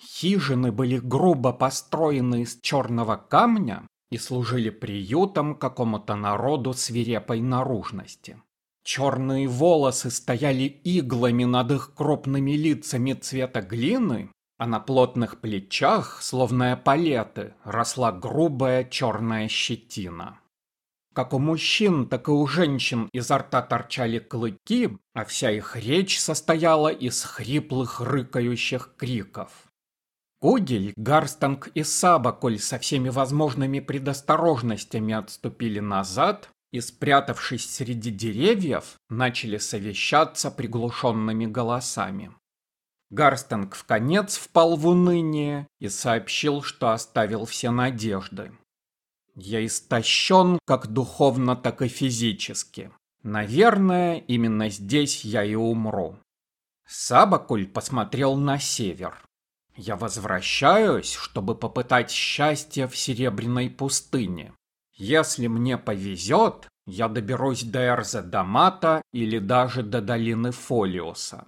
Хижины были грубо построены из черного камня и служили приютом какому-то народу свирепой наружности. Черные волосы стояли иглами над их крупными лицами цвета глины, а на плотных плечах, словно палеты, росла грубая черная щетина. Как у мужчин, так и у женщин изо рта торчали клыки, а вся их речь состояла из хриплых рыкающих криков. Кугель, Гарстанг и Сабаколь со всеми возможными предосторожностями отступили назад и, спрятавшись среди деревьев, начали совещаться приглушенными голосами. Гарстанг в конец впал в уныние и сообщил, что оставил все надежды. Я истощен как духовно, так и физически. Наверное, именно здесь я и умру. Сабакуль посмотрел на север. Я возвращаюсь, чтобы попытать счастье в Серебряной пустыне. Если мне повезет, я доберусь до Эрза-Дамата или даже до долины Фолиуса.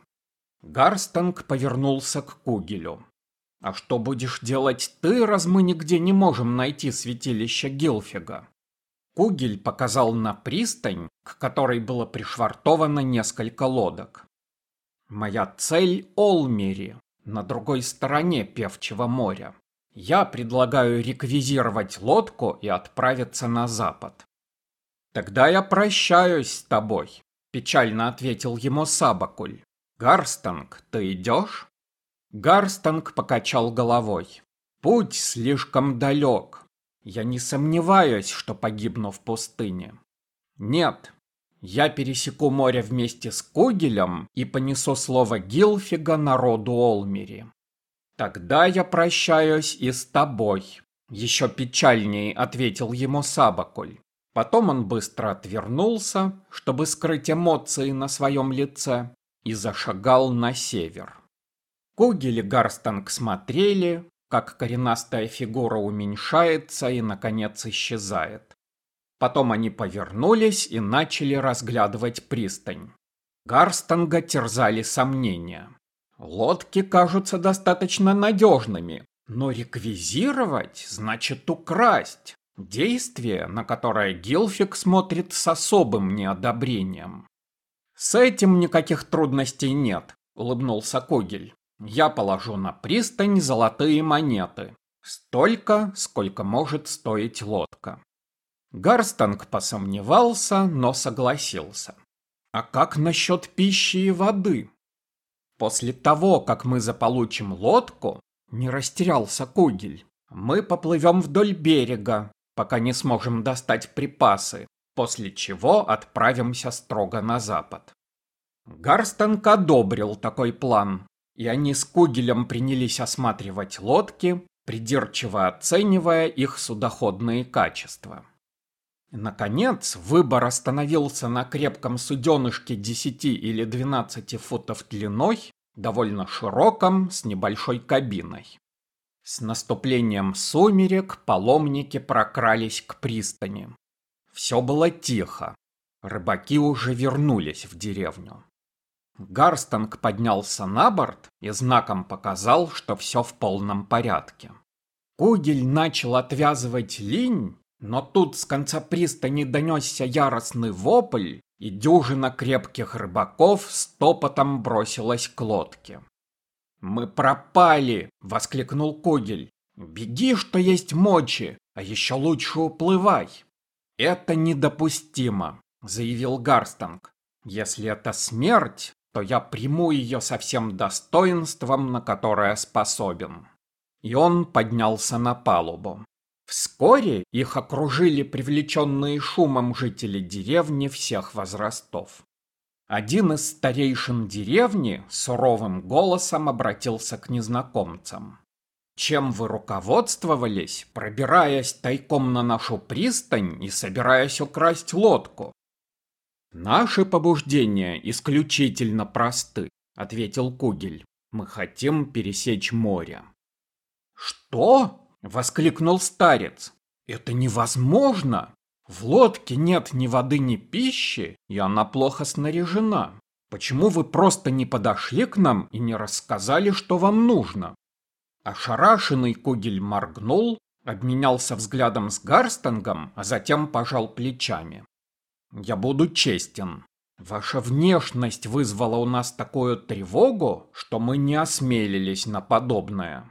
Гарстанг повернулся к Кугелю. А что будешь делать ты, раз мы нигде не можем найти святилище Гилфига? Кугель показал на пристань, к которой было пришвартовано несколько лодок. Моя цель — Олмери, на другой стороне Певчего моря. Я предлагаю реквизировать лодку и отправиться на запад. Тогда я прощаюсь с тобой, печально ответил ему Сабакуль. Гарстанг, ты идешь? Гарстанг покачал головой. Путь слишком далек. Я не сомневаюсь, что погибну в пустыне. Нет, я пересеку море вместе с Кугелем и понесу слово Гилфига народу Олмери. Тогда я прощаюсь и с тобой. Еще печальнее ответил ему Сабакуль. Потом он быстро отвернулся, чтобы скрыть эмоции на своем лице, и зашагал на север. Когель и Гарстанг смотрели, как коренастая фигура уменьшается и, наконец, исчезает. Потом они повернулись и начали разглядывать пристань. Гарстанга терзали сомнения. Лодки кажутся достаточно надежными, но реквизировать значит украсть. Действие, на которое Гилфик смотрит с особым неодобрением. «С этим никаких трудностей нет», — улыбнулся Когель. Я положу на пристань золотые монеты. Столько, сколько может стоить лодка. Гарстанг посомневался, но согласился. А как насчет пищи и воды? После того, как мы заполучим лодку, не растерялся Кугель, мы поплывем вдоль берега, пока не сможем достать припасы, после чего отправимся строго на запад. Гарстанг одобрил такой план, и они с Кугелем принялись осматривать лодки, придирчиво оценивая их судоходные качества. Наконец, выбор остановился на крепком суденышке 10 или 12 футов длиной, довольно широком, с небольшой кабиной. С наступлением сумерек паломники прокрались к пристани. Все было тихо. Рыбаки уже вернулись в деревню. Гарстанг поднялся на борт и знаком показал, что все в полном порядке. Кугель начал отвязывать линь, но тут с конца пристани донесся яростный вопль, и дюжина крепких рыбаков с топотом бросилась к лодке. «Мы пропали!» — воскликнул Кугель. «Беги, что есть мочи, а еще лучше уплывай!» «Это недопустимо», — заявил Гарстанг. «Если это смерть, то я приму ее со всем достоинством, на которое способен. И он поднялся на палубу. Вскоре их окружили привлеченные шумом жители деревни всех возрастов. Один из старейшин деревни суровым голосом обратился к незнакомцам. «Чем вы руководствовались, пробираясь тайком на нашу пристань и собираясь украсть лодку? «Наши побуждения исключительно просты», — ответил Кугель. «Мы хотим пересечь море». «Что?» — воскликнул старец. «Это невозможно! В лодке нет ни воды, ни пищи, и она плохо снаряжена. Почему вы просто не подошли к нам и не рассказали, что вам нужно?» Ошарашенный Кугель моргнул, обменялся взглядом с Гарстангом, а затем пожал плечами. «Я буду честен. Ваша внешность вызвала у нас такую тревогу, что мы не осмелились на подобное».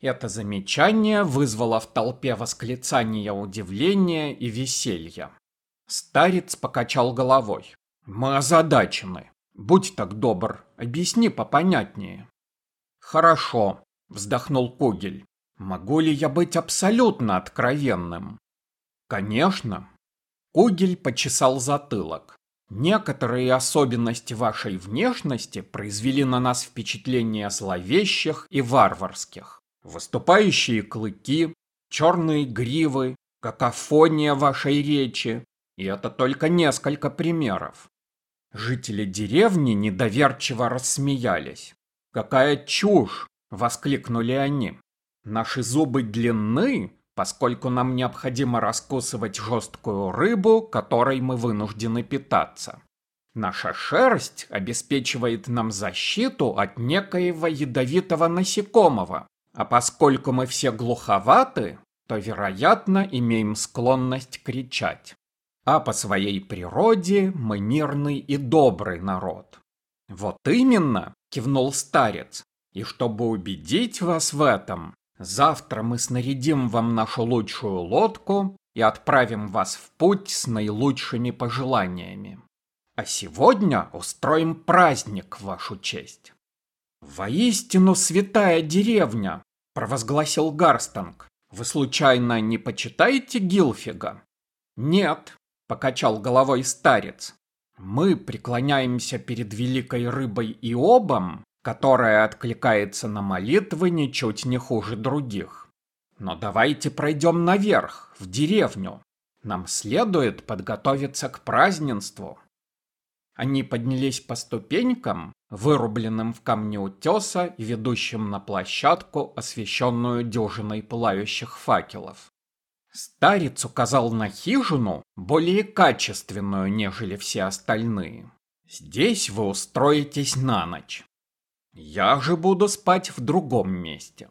Это замечание вызвало в толпе восклицания удивления и веселья. Старец покачал головой. «Мы озадачены. Будь так добр, объясни попонятнее». «Хорошо», — вздохнул Кугель. «Могу ли я быть абсолютно откровенным?» «Конечно». Кугель почесал затылок. Некоторые особенности вашей внешности произвели на нас впечатление зловещих и варварских. Выступающие клыки, черные гривы, какофония вашей речи. И это только несколько примеров. Жители деревни недоверчиво рассмеялись. «Какая чушь!» — воскликнули они. «Наши зубы длинны, поскольку нам необходимо раскусывать жесткую рыбу, которой мы вынуждены питаться. Наша шерсть обеспечивает нам защиту от некоего ядовитого насекомого, а поскольку мы все глуховаты, то, вероятно, имеем склонность кричать. А по своей природе мы мирный и добрый народ. Вот именно, кивнул старец, и чтобы убедить вас в этом, Завтра мы снарядим вам нашу лучшую лодку и отправим вас в путь с наилучшими пожеланиями. А сегодня устроим праздник в вашу честь. Воистину святая деревня, провозгласил Гарстанг. Вы случайно не почитаете Гилфига? Нет, покачал головой старец. Мы преклоняемся перед великой рыбой Иобом которая откликается на молитвы ничуть не хуже других. Но давайте пройдем наверх, в деревню. Нам следует подготовиться к празднеству. Они поднялись по ступенькам, вырубленным в камне утеса ведущим на площадку, освещенную дюжиной пылающих факелов. Старец указал на хижину, более качественную, нежели все остальные. Здесь вы устроитесь на ночь. Я же буду спать в другом месте.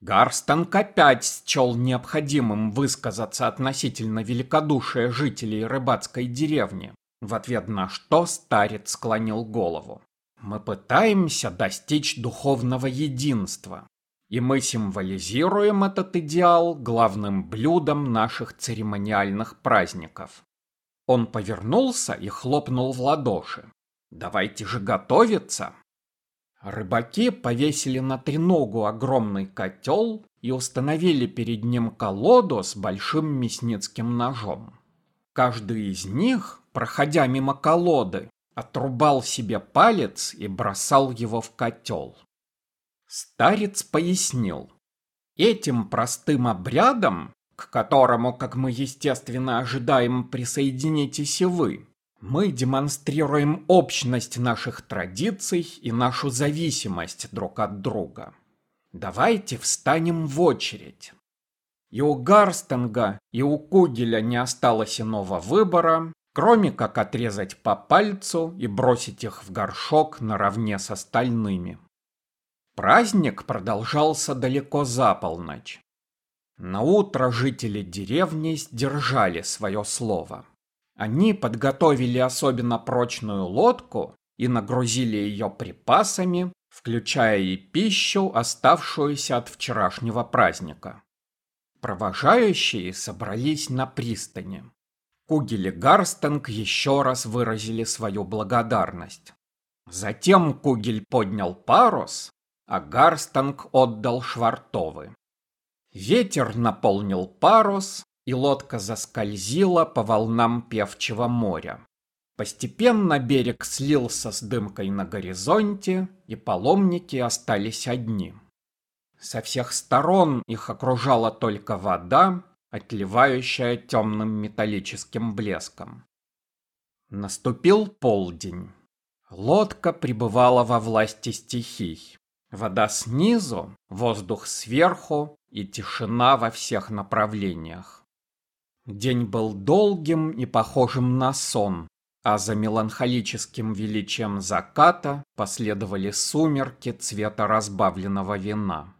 Гарстанг опять счел необходимым высказаться относительно великодушия жителей рыбацкой деревни, в ответ на что старец склонил голову. Мы пытаемся достичь духовного единства, и мы символизируем этот идеал главным блюдом наших церемониальных праздников. Он повернулся и хлопнул в ладоши. Давайте же готовиться. Рыбаки повесили на треногу огромный котел и установили перед ним колоду с большим мясницким ножом. Каждый из них, проходя мимо колоды, отрубал себе палец и бросал его в котел. Старец пояснил. Этим простым обрядом, к которому, как мы естественно ожидаем, присоединитесь и вы, мы демонстрируем общность наших традиций и нашу зависимость друг от друга. Давайте встанем в очередь. И у Гарстенга, и у Кугеля не осталось иного выбора, кроме как отрезать по пальцу и бросить их в горшок наравне с остальными. Праздник продолжался далеко за полночь. На утро жители деревни сдержали свое слово. Они подготовили особенно прочную лодку и нагрузили ее припасами, включая и пищу, оставшуюся от вчерашнего праздника. Провожающие собрались на пристани. Кугель и Гарстенг еще раз выразили свою благодарность. Затем Кугель поднял парус, а Гарстанг отдал швартовы. Ветер наполнил парус, и лодка заскользила по волнам певчего моря. Постепенно берег слился с дымкой на горизонте, и паломники остались одни. Со всех сторон их окружала только вода, отливающая темным металлическим блеском. Наступил полдень. Лодка пребывала во власти стихий. Вода снизу, воздух сверху и тишина во всех направлениях. День был долгим и похожим на сон, а за меланхолическим величием заката последовали сумерки цвета разбавленного вина.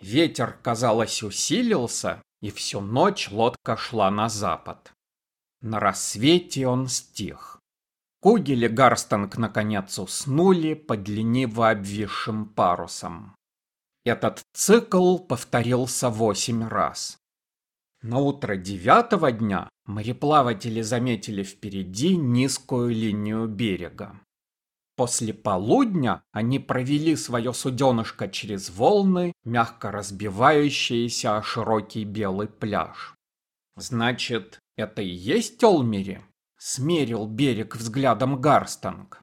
Ветер, казалось, усилился, и всю ночь лодка шла на запад. На рассвете он стих. Кугель и Гарстанг наконец уснули под лениво обвисшим парусом. Этот цикл повторился восемь раз. На утро девятого дня мореплаватели заметили впереди низкую линию берега. После полудня они провели свое суденышко через волны, мягко разбивающиеся о широкий белый пляж. «Значит, это и есть Олмери?» — смерил берег взглядом Гарстанг.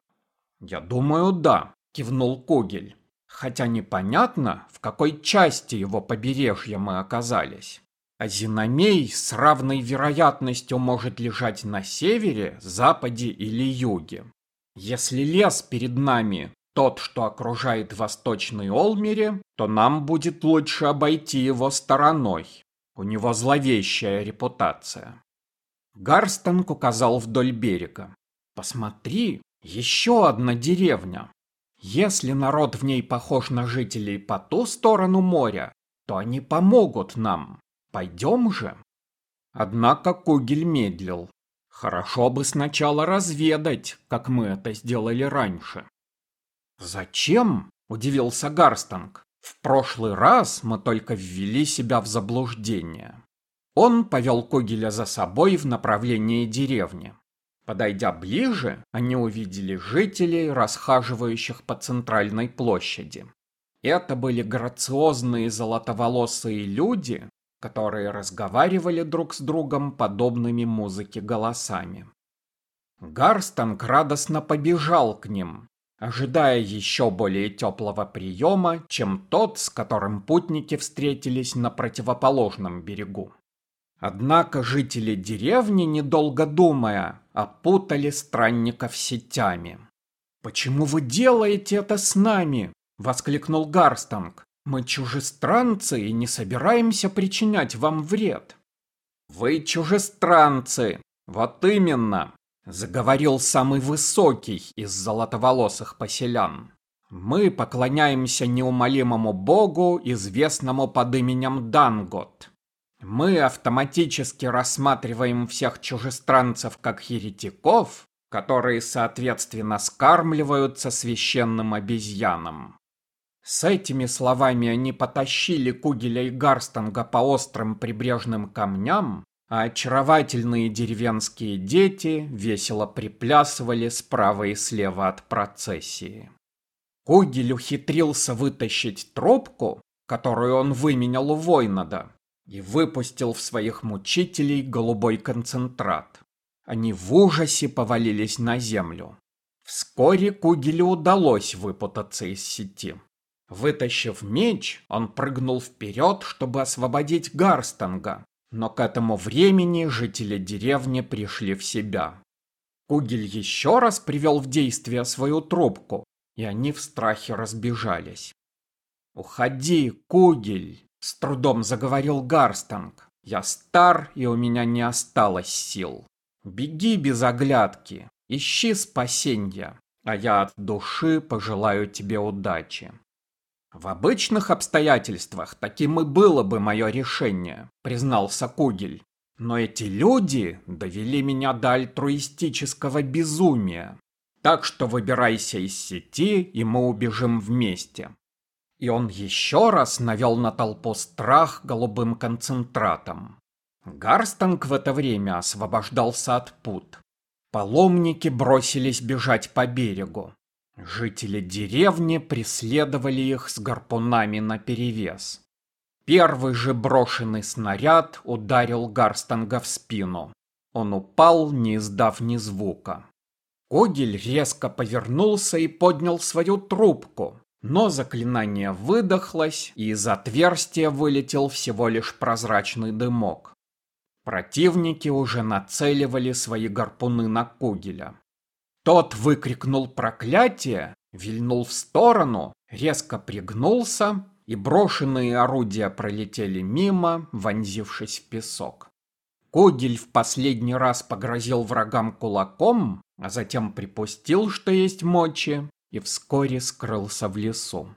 «Я думаю, да», — кивнул Кугель. «Хотя непонятно, в какой части его побережья мы оказались. А Зиномей с равной вероятностью может лежать на севере, западе или юге. Если лес перед нами тот, что окружает восточный Олмере, то нам будет лучше обойти его стороной. У него зловещая репутация. Гарстонг указал вдоль берега. Посмотри, еще одна деревня. Если народ в ней похож на жителей по ту сторону моря, то они помогут нам. Пойдем же. Однако Кугель медлил. Хорошо бы сначала разведать, как мы это сделали раньше. Зачем? Удивился Гарстанг. В прошлый раз мы только ввели себя в заблуждение. Он повел Когеля за собой в направлении деревни. Подойдя ближе, они увидели жителей, расхаживающих по центральной площади. Это были грациозные золотоволосые люди, которые разговаривали друг с другом подобными музыке голосами. Гарстанг радостно побежал к ним, ожидая еще более теплого приема, чем тот, с которым путники встретились на противоположном берегу. Однако жители деревни, недолго думая, опутали странников сетями. «Почему вы делаете это с нами?» — воскликнул Гарстанг. Мы чужестранцы и не собираемся причинять вам вред. Вы чужестранцы, вот именно, заговорил самый высокий из золотоволосых поселян. Мы поклоняемся неумолимому богу, известному под именем Дангот. Мы автоматически рассматриваем всех чужестранцев как еретиков, которые, соответственно, скармливаются священным обезьянам. С этими словами они потащили Кугеля и Гарстанга по острым прибрежным камням, а очаровательные деревенские дети весело приплясывали справа и слева от процессии. Кугель ухитрился вытащить трубку, которую он выменял у Войнада, и выпустил в своих мучителей голубой концентрат. Они в ужасе повалились на землю. Вскоре Кугелю удалось выпутаться из сети. Вытащив меч, он прыгнул вперед, чтобы освободить Гарстанга, но к этому времени жители деревни пришли в себя. Кугель еще раз привел в действие свою трубку, и они в страхе разбежались. «Уходи, Кугель!» — с трудом заговорил Гарстанг. «Я стар, и у меня не осталось сил. Беги без оглядки, ищи спасенья, а я от души пожелаю тебе удачи». В обычных обстоятельствах таким и было бы мое решение, признался Кугель. Но эти люди довели меня до альтруистического безумия. Так что выбирайся из сети, и мы убежим вместе. И он еще раз навел на толпу страх голубым концентратом. Гарстанг в это время освобождался от пут. Паломники бросились бежать по берегу. Жители деревни преследовали их с гарпунами наперевес. Первый же брошенный снаряд ударил Гарстанга в спину. Он упал, не издав ни звука. Огель резко повернулся и поднял свою трубку, но заклинание выдохлось, и из отверстия вылетел всего лишь прозрачный дымок. Противники уже нацеливали свои гарпуны на Кугеля. Тот выкрикнул проклятие, вильнул в сторону, резко пригнулся, и брошенные орудия пролетели мимо, вонзившись в песок. Когель в последний раз погрозил врагам кулаком, а затем припустил, что есть мочи, и вскоре скрылся в лесу.